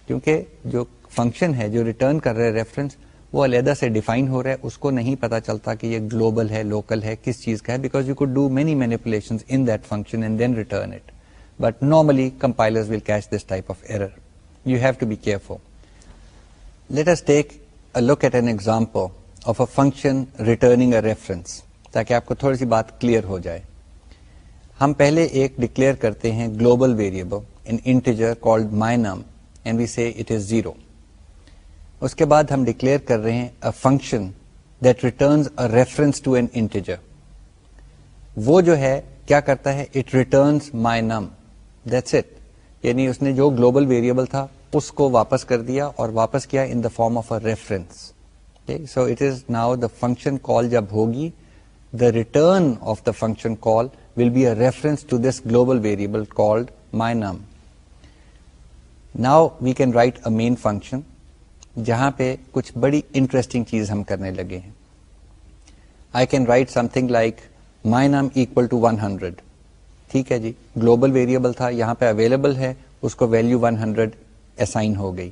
کیونکہ جو function ہے، جو return کر رہے reference وہ علیحدہ سے ڈیفائن ہو رہا ہے. اس کو نہیں پتا چلتا کہ یہ گلوبل ہے لوکل ہے، کس چیز کا ہے because you could do many manipulation in that function and then return it but normally compiler will catch this type of error you have to be careful let's take a look at an example of a function returning a reference تاکہ آپ کو تھوڑی سی بات clear ہو جائے. ہم پہلے ایک declare کرتے ہیں global variable an integer called my num and we see it is zero اس کے بعد ہم ڈکلیئر کر رہے ہیں function that returns reference to an integer وہ جو ہے، کیا کرتا ہے? It returns my num that's it یعنی اس نے جو گلوبل ویریبل تھا، اس کو واپس کر دیا اور واپس کیا in the form of a reference so it is now the function call جب ہوگی the return of the function call will be a reference to this global variable called my num now we can write a main function جہاں پہ کچھ بڑی interesting چیز ہم کرنے لگے ہیں۔ I can write something like my num equal to one hundred ٹھیک ہے جی گلوبل ویریبل تھا، یہاں پہ اویلیبل ہے، اس کو ویلو ون ہنڈریڈ اسائن ہو گئی۔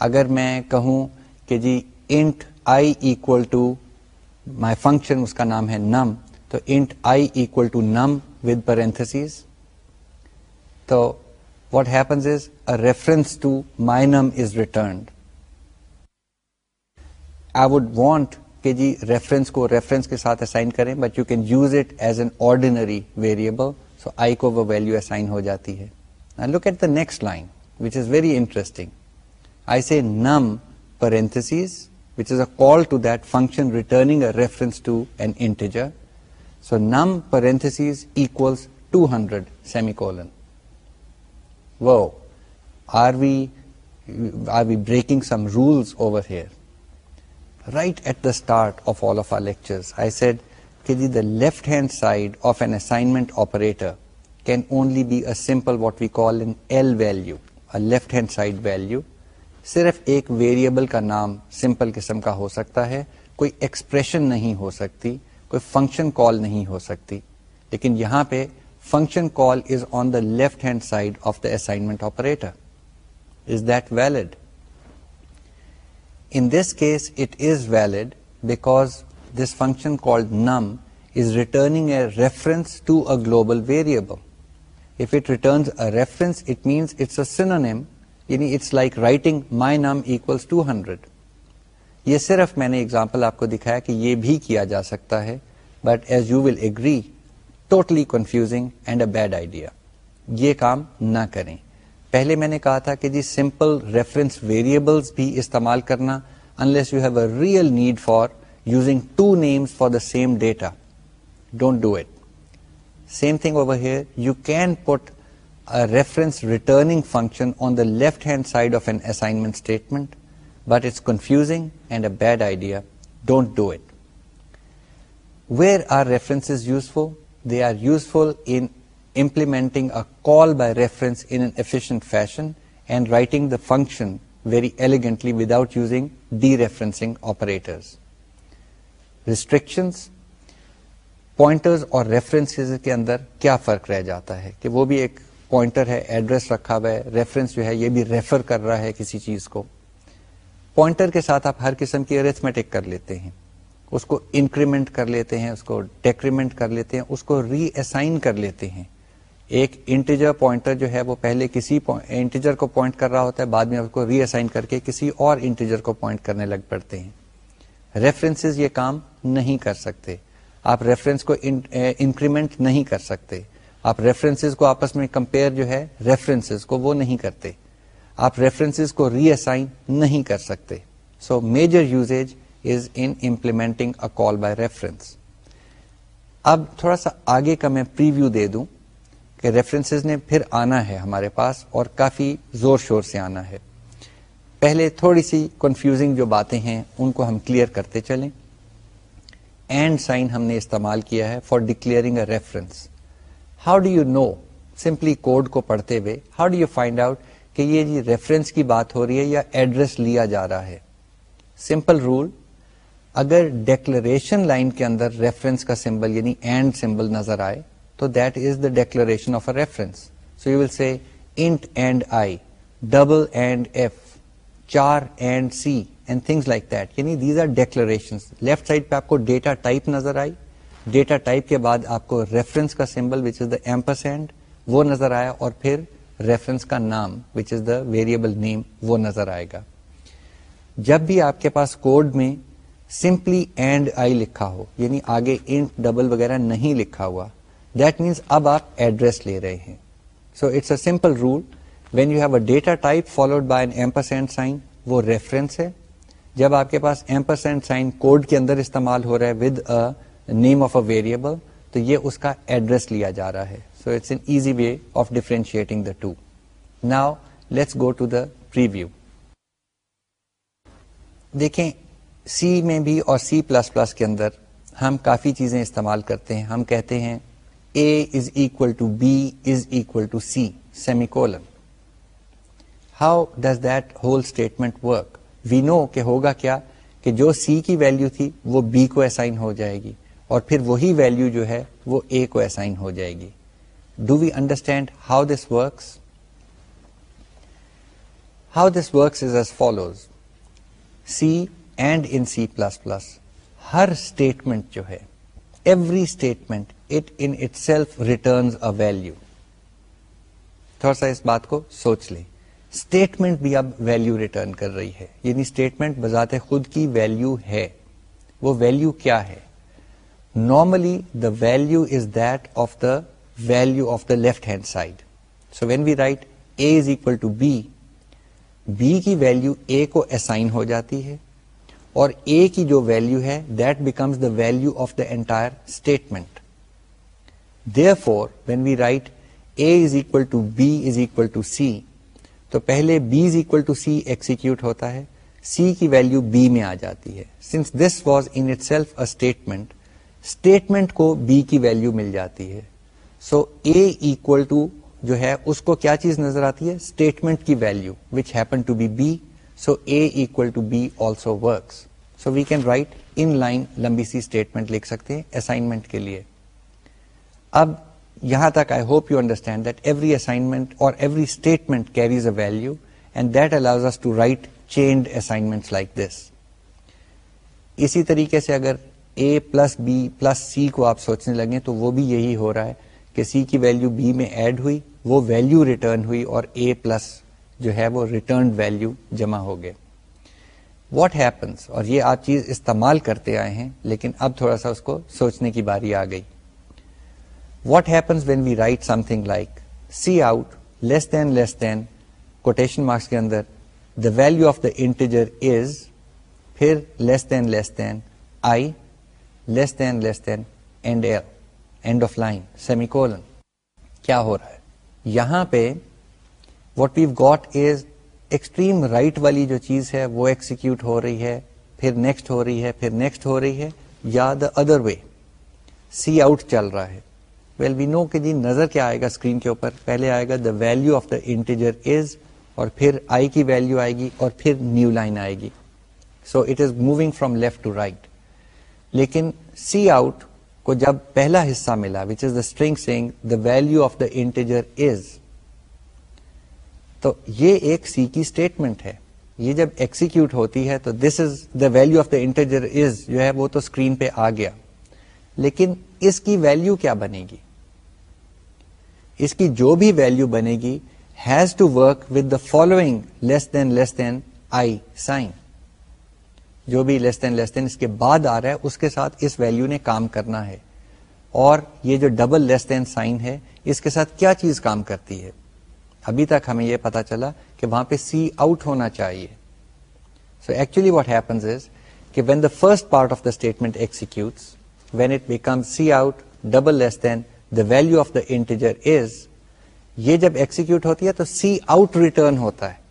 اگر میں کہوں کہ جی int I equal to my function اس کا نام ہے نم تو int I equal to num with parentheses تو what happens is a reference to my num is returned I would want کہ جی ریفرنس کو ریفرنس کے ساتھ اسائن کریں but you can use it as an ordinary variable so I کو وہ value assign ہو جاتی ہے. Look at the next line which is very interesting I see num parentheses which is a call to that function returning a reference to an integer so num parentheses equals two hundred semicolon وہ are we are we breaking some rules over here right at the start of all of our lectures, I said that the left hand side of an assignment operator can only be a simple what we call an L value, a left hand side value. صرف ایک variable کا نام simple قسم کا ہو سکتا ہے کوئی expression نہیں ہو سکتی کوئی فنکشن کال نہیں ہو سکتی لیکن یہاں پہ function call is on the left hand side of the assignment operator is that valid In this case, it is valid because this function called num is returning a reference to a global variable. If it returns a reference, it means it's a synonym. It's like writing my num equals 200. یہ صرف میں نے example آپ کو دکھایا کہ یہ بھی کیا جا سکتا ہے but as you will agree totally confusing and a bad idea یہ کام نہ کریں پہلے میں نے کہا تھا کہ جی سمپل ریفرنس ویریبلس بھی استعمال کرنا unless you have a real need for using two names for the same data don't do it same thing over here you can put reference returning function on the left hand side of an assignment statement but it's confusing and a bad idea don't do it where are reference useful they are useful in implementing a call by reference in an efficient fashion and writing the function very elegantly without using dereferencing operators. Restrictions, pointers اور reference کے اندر کیا فرق رہ جاتا ہے کہ وہ بھی ایک پوائنٹر ہے ایڈریس رکھا ہوا ہے ریفرنس جو ہے یہ بھی ریفر کر رہا ہے کسی چیز کو۔ پوائنٹر کے ساتھ آپ ہر قسم کی ارتھمیٹک کر لیتے ہیں۔ اس کو انکریمنٹ کر لیتے ہیں اس کو ڈیکریمنٹ کر لیتے ہیں اس کو ری اسائن کر لیتے ہیں۔ ایک انٹیجر پوائنٹر جو ہے وہ پہلے کسی انٹیجر کو پوائنٹ کر رہا ہوتا ہے، بعد میں اس کو ری اسائن کر کے کسی اور انٹیجر کو پوائنٹ کرنے لگ پڑتے ہیں۔ ریفرنس یہ کام نہیں کر سکتے۔ آپ ریفرنس کو انکریمنٹ نہیں کر سکتے۔ آپ ریفرنس کو آپس میں کمپیئر جو ہے ریفرنس کو وہ نہیں کرتے۔ آپ ریفرنس کو ری اسائن نہیں کر سکتے۔ So major usage is implementing a call by reference اب تھوڑا سا آگے کا میں پریویو دے دوں۔ کہ ریفرنسز نے پھر آنا ہے ہمارے پاس اور کافی زور شور سے آنا ہے۔ پہلے تھوڑی سی کنفیوزنگ جو باتیں ہیں، ان کو ہم کلیئر کرتے چلیں۔ اینڈ سائن ہم نے استعمال کیا ہے for declaring a reference how do you know simply code کو پڑھتے ہوئے how do you find out کہ یہ جی ریفرنس کی بات ہو رہی ہے یا ایڈریس لیا جا رہا ہے؟ سمپل رول اگر ڈیکلریشن لائن کے اندر ریفرنس کا سمبل یعنی اینڈ سمبل نظر آئے تو that is the declaration of a reference so you will see int and I double and F char and C and things like that یعنی these are declaration left side پہ آپ کو data type نظر آئی data type کے بعد آپ کو ریفرنس کا symbol which is the ampersand وہ نظر آیا اور پھر ریفرنس کا نام which is the variable name وہ نظر آئے گا جب بھی آپ کے پاس کوڈ میں سمپلی اینڈ آئی لکھا ہو یعنی آگے انٹ ڈبل وغیرہ نہیں لکھا ہوا دیٹ مینس اب آپ ایڈریس لے رہے ہیں so it's a simple rule when you have a data type followed by an ampersand sign وہ ریفرنس ہے جب آپ کے پاس ایمپرسینٹ سائن کوڈ کے اندر استعمال ہو رہا ہے with name of a variable تو یہ اس کا ایڈریس لیا جا رہا ہے so it's an easy way of differentiating the two now let's go to the preview دیکھیں سی میں بھی اور سی پلس پلس کے اندر ہم کافی چیزیں استعمال کرتے ہیں ہم کہتے ہیں A is equal to B is equal to C semicolon how does that whole statement work we know کہ ہوگا کیا کہ جو سی کی ویلو تھی وہ بی کو اسائن ہو جائے گی اور پھر وہی ویلو جو ہے وہ اے کو اسائن ہو جائے گی. Do we understand how this works how this works is as follows C and in C plus plus Hare statement جو ہے every statement it in itself returns a value تھوڑا سا اس بات کو سوچ لیں۔ اسٹیٹمنٹ بھی اب ویلو ریٹرن کر رہی ہے۔ یعنی اسٹیٹمنٹ بذات خود کی ویلو ہے۔ وہ ویلو کیا ہے؟ Normally the value is that of the value of the left hand side so when we write A is equal to B B کی ویلو اے کو اسائن ہو جاتی ہے اور اے کی جو ویلو ہے that becomes the value of the entire statement therefore when we write A is equal to B is equal to C تو پہلے B is equal to C execute ہوتا ہے۔ سی کی ویلو بی میں آ جاتی ہے۔ Since this was in itself a statement statement کو بی کی ویلو مل جاتی ہے۔ سو اے ایکل ٹو جو ہے، اس کو کیا چیز نظر آتی ہے؟ اسٹیٹمنٹ کی value which happen to be B so A equal to B also works so we can write in line لمبی سی اسٹیٹمنٹ لکھ سکتے ہیں اسائنمنٹ کے لیے۔ اب یہاں تک I hope you understand that every assignment اور every statement carries a value and that allows us to write chained assignment like this اسی طریقے سے اگر A plus B plus C کو آپ سوچنے لگے تو وہ بھی یہی ہو رہا ہے کہ سی کی ویلو بی میں ایڈ ہوئی، وہ ویلو ریٹرن ہوئی اور اے پلس جو ہے وہ ریٹرنڈ ویلو جمع ہو گئے۔ واٹ ہیپنس اور یہ آپ چیز استعمال کرتے آئے ہیں، لیکن اب تھوڑا سا اس کو سوچنے کی باری آ گئی۔ What happens when we write something like C out less than less than quotation marks کے اندر the value of the integer is پھر less than less than I less than less than end L end of line semicolon کیا ہو رہا ہے یہاں پہ what we've got is extreme right والی جو چیز ہے وہ ایکسیکیوٹ ہو رہی ہے پھر نیکسٹ ہو رہی ہے پھر نیکسٹ ہو رہی ہے یا the other way C out چل رہا ہے ویل وی نو کہ جی نظر کیا آئے گا اسکرین کے اوپر. پہلے آئے گا the value of the integer is اور پھر آئی کی ویلو آئے گی اور پھر نیو لائن آئے گی. So it is moving from left to right لیکن سی آؤٹ کو جب پہلا حصہ ملا وچ is the string sing the value of the integer is تو یہ ایک سی کی اسٹیٹمنٹ ہے. یہ جب ایکسیکیوٹ ہوتی ہے، تو this is the value of the integer is جو ہے وہ تو اسکرین پہ آ گیا. لیکن اس کی ویلو کیا بنے گی؟ اس کی جو بھی ویلو بنے گی has to work with the following less than less than I sign جو بھی لیس دین لیس دین اس کے بعد آ رہا ہے، اس کے ساتھ اس ویلو نے کام کرنا ہے۔ اور یہ جو ڈبل لیس دین سائن ہے، اس کے ساتھ کیا چیز کام کرتی ہے؟ ابھی تک ہمیں یہ پتا چلا کہ وہاں پہ سی آؤٹ ہونا چاہیے۔ So actually what happens is کہ when the first part of the statement execute when it become C out double less than the value of the integer is یہ جب ایکسیکیوٹ ہوتی ہے تو سی آؤٹ ریٹرن ہوتا ہے۔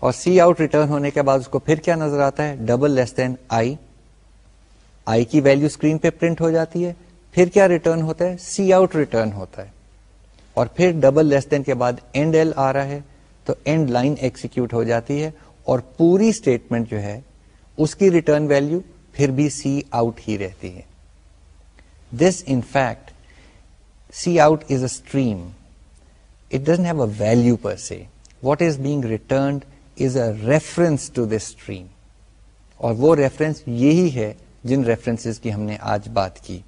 اور C out return ہونے کے بعد اس کو پھر کیا نظر آتا ہے؟ ڈبل لیس دین آئی آئی کی ویلو اسکرین پہ پرنٹ ہو جاتی ہے۔ پھر کیا ریٹرن ہوتا ہے؟ سی آؤٹ ریٹرن ہوتا ہے۔ اور پھر ڈبل لیس دین کے بعد اینڈ ایل آ رہا ہے تو اینڈ لائن ایکسیکیوٹ ہو جاتی ہے۔ اور پوری اسٹیٹمنٹ جو ہے، اس کی ریٹرن ویلو پھر بھی سی آؤٹ ہی رہتی ہے۔ This in fact C out is a stream it doesn't have a value per se what is being returned is a reference to this stream اور وہ ریفرنس یہی ہے جن ریفرنس کی ہم نے آج بات کی.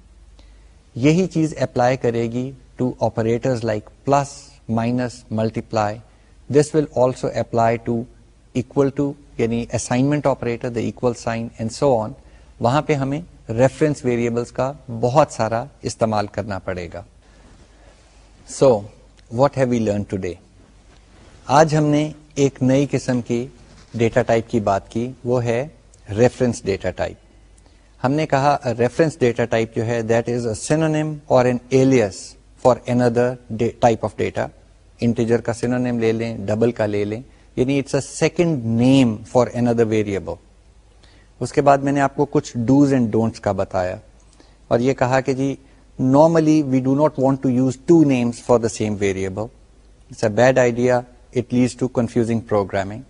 یہی چیز اپلائی کرے گی to operator like plus minus multiply this will also apply to equal to یعنی assignment operator the equal sign and so on وہاں پہ ہمیں ریفرنس ویریبلس کا بہت سارا استعمال کرنا پڑے گا. So what have we learn today آج ہم نے ایک نئی قسم کی ڈیٹا ٹائپ کی بات کی، وہ ہے ریفرنس ڈیٹا ٹائپ ہم نے کہا ریفرنس ڈیٹا ٹائپ جو ہے دیٹ از اے سینونیم اور an alias for another type of data integer کا سینونیم لے لیں ڈبل کا لے لیں یعنی it's a second name for another variable اس کے بعد میں نے آپ کو کچھ ڈوز اینڈ ڈونٹس کا بتایا اور یہ کہا کہ جی normally we do not want to use two names for the same variable it's a bad idea it leads to confusing programming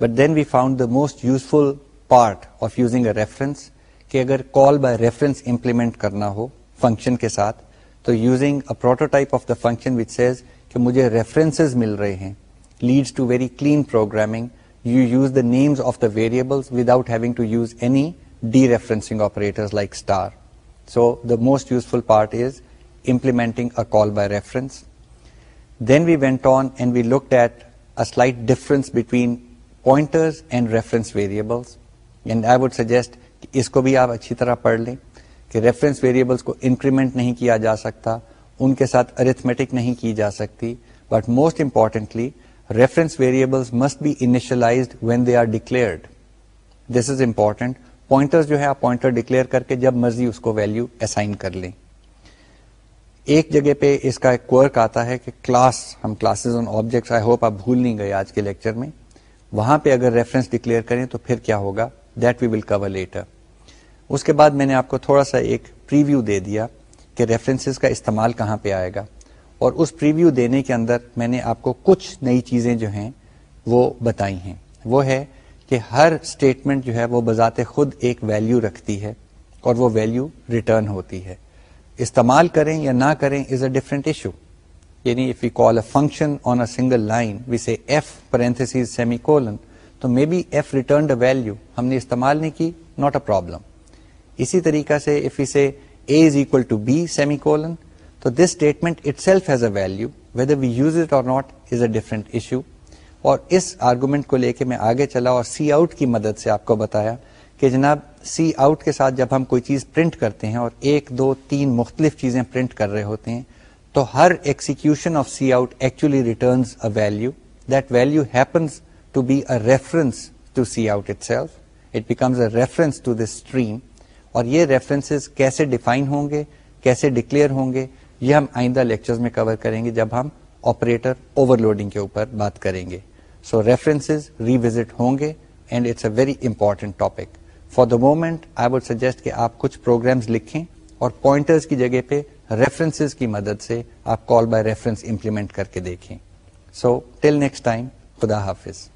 but then we found the most useful part of using a reference کہ اگر کال by reference implement کرنا ہو function کے ساتھ تو using a prototype of the function which says کہ مجھے references مل رہے ہیں leads to very clean programming you use the names of the variables without having to use any dereferencing operator like star so the most useful part is implementing a call by reference. Then we went on and we looked at a slight difference between pointers and reference variables. And I would suggest اس کو بھی آپ اچھی طرح پڑھ لیں کہ reference variables کو انکریمنٹ نہیں کیا جا سکتا ان کے ساتھ ارتھمیٹک نہیں کی جا سکتی but most importantly reference variables must be initialised when they are declared this is important pointer جو ہے آپ پوائنٹر ڈکلیئر کر کے جب مرضی اس کو ویلو اسائن کر لیں۔ ایک جگہ پہ اس کا ایک ورک آتا ہے کہ کلاس ہم classes on objects I hope آپ بھول نہیں گئے آج کے لیکچر میں۔ وہاں پہ اگر ریفرنس ڈکلیئر کریں تو پھر کیا ہوگا؟ That we will cover later اس کے بعد میں نے آپ کو تھوڑا سا ایک پریویو دے دیا کہ ریفرنسز کا استعمال کہاں پہ آئے گا۔ اور اس پریویو دینے کے اندر میں نے آپ کو کچھ نئی چیزیں جو ہیں وہ بتائی ہیں۔ وہ ہے کہ ہر اسٹیٹمنٹ جو ہے وہ بذات خود ایک ویلو رکھتی ہے اور وہ ویلو ریٹرن ہوتی ہے۔ استعمال کریں یا نہ کریں از اے ڈفرنٹ ایشو یعنی if you call a function on a single line we say F parenthesis semicolon تو may be F returned value ہم نے استعمال نہیں کی ناٹ اے پرابلم اسی طریقہ سے اف اسے A is equal to B semicolon تو this statement itself has a value whether we use it اور not is a different issue اور اس آرگومنٹ کو لے کے میں آگے چلا اور سی آؤٹ کی مدد سے آپ کو بتایا کہ جناب سی آؤٹ کے ساتھ جب ہم کوئی چیز پرنٹ کرتے ہیں اور ایک، دو، تین مختلف چیزیں پرنٹ کر رہے ہوتے ہیں، تو ہر execution of cout actually returns a value that value happens to be a reference to cout itself it becomes a reference to this stream اور یہ ریفرنسز کیسے ڈیفائن ہوں گے، کیسے ڈکلیئر ہوں گے، یہ ہم آئندہ لیکچر میں کور کریں گے جب ہم آپریٹر اوور لوڈنگ کے اوپر بات کریں گے۔ سو ریفرنسز ریوزٹ ہوں گے and it's a very important topic for the moment I would suggest کہ آپ کچھ پروگرامز لکھیں اور پوائنٹرز کی جگہ پہ ریفرنسز کی مدد سے آپ کال بائی ریفرنس امپلیمنٹ کر کے دیکھیں۔ سو ٹل نیکسٹ ٹائم خدا حافظ۔